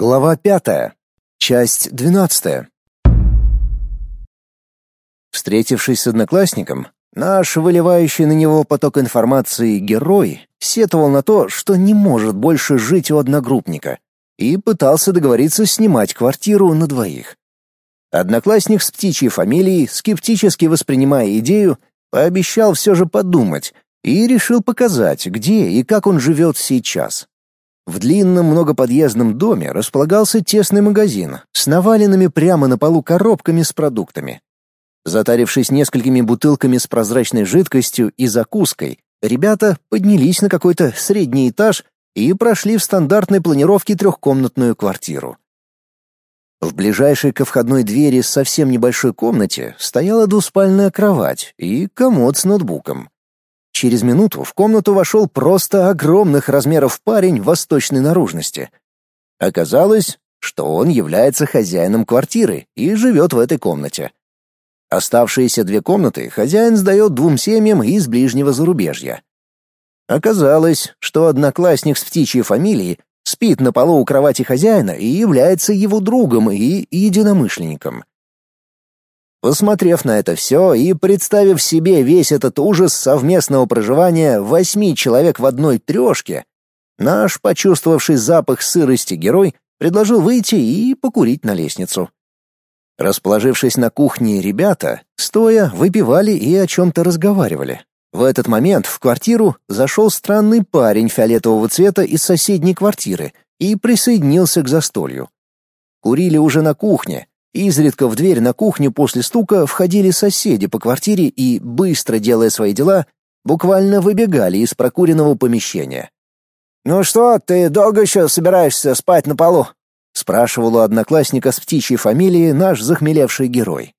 Глава пятая. Часть двенадцатая. Встретившись с одноклассником, наш выливающий на него поток информации герой сетовал на то, что не может больше жить у одногруппника, и пытался договориться снимать квартиру на двоих. Одноклассник с птичьей фамилией, скептически воспринимая идею, пообещал все же подумать и решил показать, где и как он живет сейчас. В длинном многоподъездном доме располагался тесный магазин с наваленными прямо на полу коробками с продуктами. Затарившись несколькими бутылками с прозрачной жидкостью и закуской, ребята поднялись на какой-то средний этаж и прошли в стандартной планировке трехкомнатную квартиру. В ближайшей ко входной двери совсем небольшой комнате стояла двуспальная кровать и комод с ноутбуком. Через минуту в комнату вошел просто огромных размеров парень восточной наружности. Оказалось, что он является хозяином квартиры и живет в этой комнате. Оставшиеся две комнаты хозяин сдает двум семьям из ближнего зарубежья. Оказалось, что одноклассник с птичьей фамилией спит на полу у кровати хозяина и является его другом и единомышленником. Посмотрев на это все и представив себе весь этот ужас совместного проживания восьми человек в одной трешке, наш, почувствовавший запах сырости герой, предложил выйти и покурить на лестницу. Расположившись на кухне, ребята, стоя, выпивали и о чем-то разговаривали. В этот момент в квартиру зашел странный парень фиолетового цвета из соседней квартиры и присоединился к застолью. Курили уже на кухне, Изредка в дверь на кухню после стука входили соседи по квартире и, быстро делая свои дела, буквально выбегали из прокуренного помещения. «Ну что, ты долго еще собираешься спать на полу?» — спрашивал у одноклассника с птичьей фамилией наш захмелевший герой.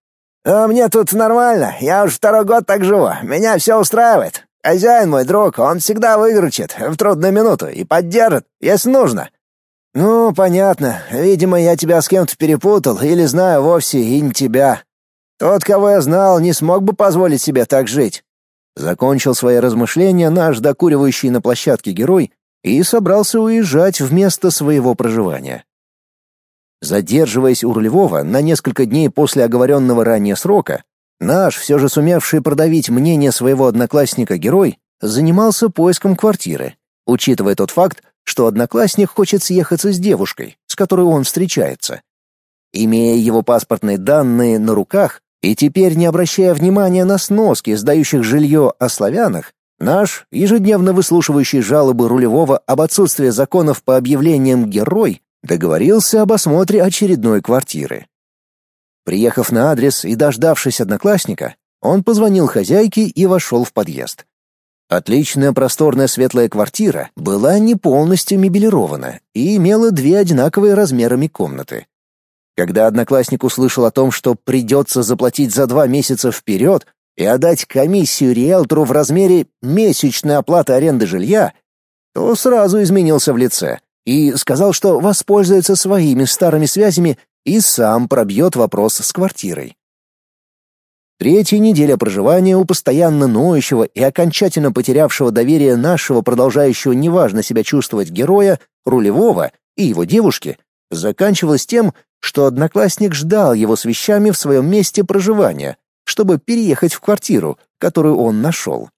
«А мне тут нормально, я уже второй год так живу, меня все устраивает. Хозяин мой друг, он всегда выручит в трудную минуту и поддержит, если нужно. «Ну, понятно. Видимо, я тебя с кем-то перепутал или знаю вовсе и не тебя. Тот, кого я знал, не смог бы позволить себе так жить». Закончил свои размышления наш докуривающий на площадке герой и собрался уезжать в место своего проживания. Задерживаясь у рулевого на несколько дней после оговоренного ранее срока, наш, все же сумевший продавить мнение своего одноклассника герой, занимался поиском квартиры, учитывая тот факт, что одноклассник хочет съехаться с девушкой, с которой он встречается. Имея его паспортные данные на руках и теперь не обращая внимания на сноски, сдающих жилье о славянах, наш, ежедневно выслушивающий жалобы рулевого об отсутствии законов по объявлениям герой, договорился об осмотре очередной квартиры. Приехав на адрес и дождавшись одноклассника, он позвонил хозяйке и вошел в подъезд. Отличная просторная светлая квартира была не полностью мебелирована и имела две одинаковые размерами комнаты. Когда одноклассник услышал о том, что придется заплатить за два месяца вперед и отдать комиссию риэлтору в размере месячной оплаты аренды жилья, то сразу изменился в лице и сказал, что воспользуется своими старыми связями и сам пробьет вопрос с квартирой. Третья неделя проживания у постоянно ноющего и окончательно потерявшего доверие нашего продолжающего неважно себя чувствовать героя, рулевого и его девушки, заканчивалась тем, что одноклассник ждал его с вещами в своем месте проживания, чтобы переехать в квартиру, которую он нашел.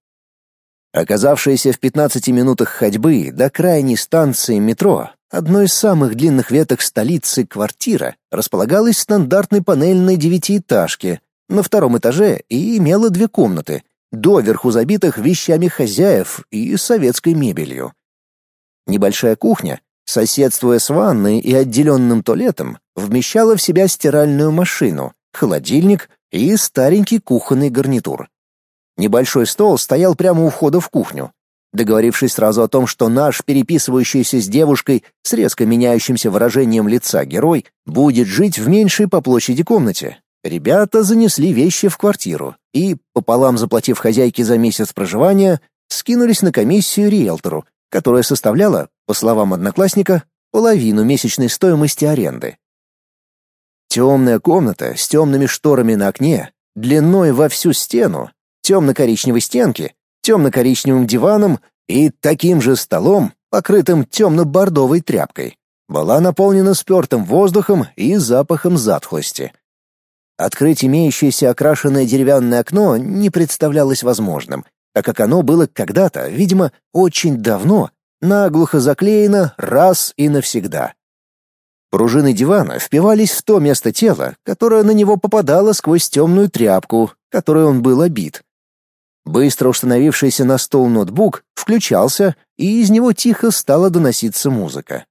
Оказавшаяся в 15 минутах ходьбы до крайней станции метро, одной из самых длинных веток столицы квартира, располагалась в стандартной панельной девятиэтажке на втором этаже и имела две комнаты, доверху забитых вещами хозяев и советской мебелью. Небольшая кухня, соседствуя с ванной и отделенным туалетом, вмещала в себя стиральную машину, холодильник и старенький кухонный гарнитур. Небольшой стол стоял прямо у входа в кухню. Договорившись сразу о том, что наш переписывающийся с девушкой с резко меняющимся выражением лица герой будет жить в меньшей по площади комнате, Ребята занесли вещи в квартиру и, пополам заплатив хозяйке за месяц проживания, скинулись на комиссию риэлтору, которая составляла, по словам одноклассника, половину месячной стоимости аренды. Темная комната с темными шторами на окне, длиной во всю стену, темно-коричневой стенки, темно-коричневым диваном и таким же столом, покрытым темно-бордовой тряпкой, была наполнена спертым воздухом и запахом затхлости. Открыть имеющееся окрашенное деревянное окно не представлялось возможным, так как оно было когда-то, видимо, очень давно, наглухо заклеено раз и навсегда. Пружины дивана впивались в то место тела, которое на него попадало сквозь темную тряпку, которой он был обит. Быстро установившийся на стол ноутбук включался, и из него тихо стала доноситься музыка.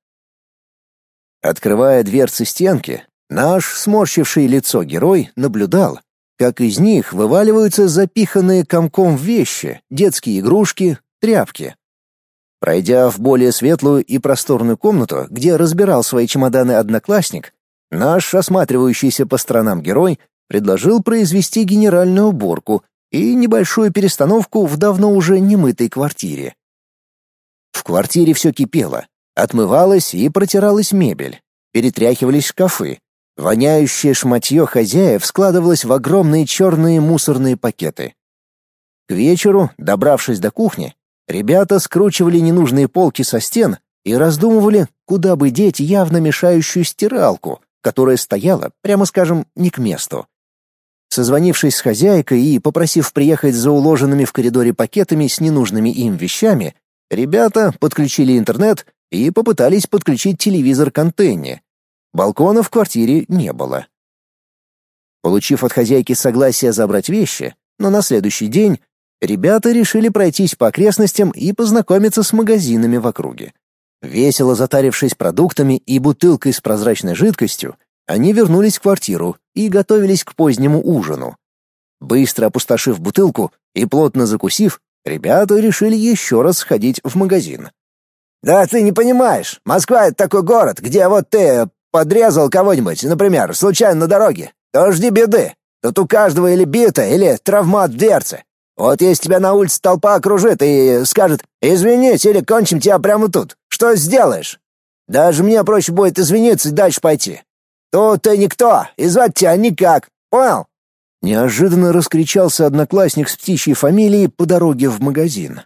Открывая дверцы стенки, наш сморщивший лицо герой наблюдал, как из них вываливаются запиханные комком вещи, детские игрушки, тряпки. Пройдя в более светлую и просторную комнату, где разбирал свои чемоданы одноклассник, наш осматривающийся по сторонам герой предложил произвести генеральную уборку и небольшую перестановку в давно уже немытой квартире. В квартире все кипело, отмывалась и протиралась мебель, перетряхивались шкафы, воняющее шматье хозяев складывалось в огромные черные мусорные пакеты. К вечеру, добравшись до кухни, Ребята скручивали ненужные полки со стен и раздумывали, куда бы деть явно мешающую стиралку, которая стояла, прямо скажем, не к месту. Созвонившись с хозяйкой и попросив приехать за уложенными в коридоре пакетами с ненужными им вещами, ребята подключили интернет и попытались подключить телевизор к антенне. Балкона в квартире не было. Получив от хозяйки согласие забрать вещи, но на следующий день Ребята решили пройтись по окрестностям и познакомиться с магазинами в округе. Весело затарившись продуктами и бутылкой с прозрачной жидкостью, они вернулись в квартиру и готовились к позднему ужину. Быстро опустошив бутылку и плотно закусив, ребята решили еще раз сходить в магазин. «Да ты не понимаешь, Москва — это такой город, где вот ты подрезал кого-нибудь, например, случайно на дороге. То жди беды. Тут у каждого или бита, или травмат в дверце. Вот если тебя на улице толпа окружит и скажет «Извините, или кончим тебя прямо тут», что сделаешь? Даже мне проще будет извиниться и дальше пойти. Тут ты никто, и звать тебя никак, понял?» Неожиданно раскричался одноклассник с птичьей фамилией по дороге в магазин.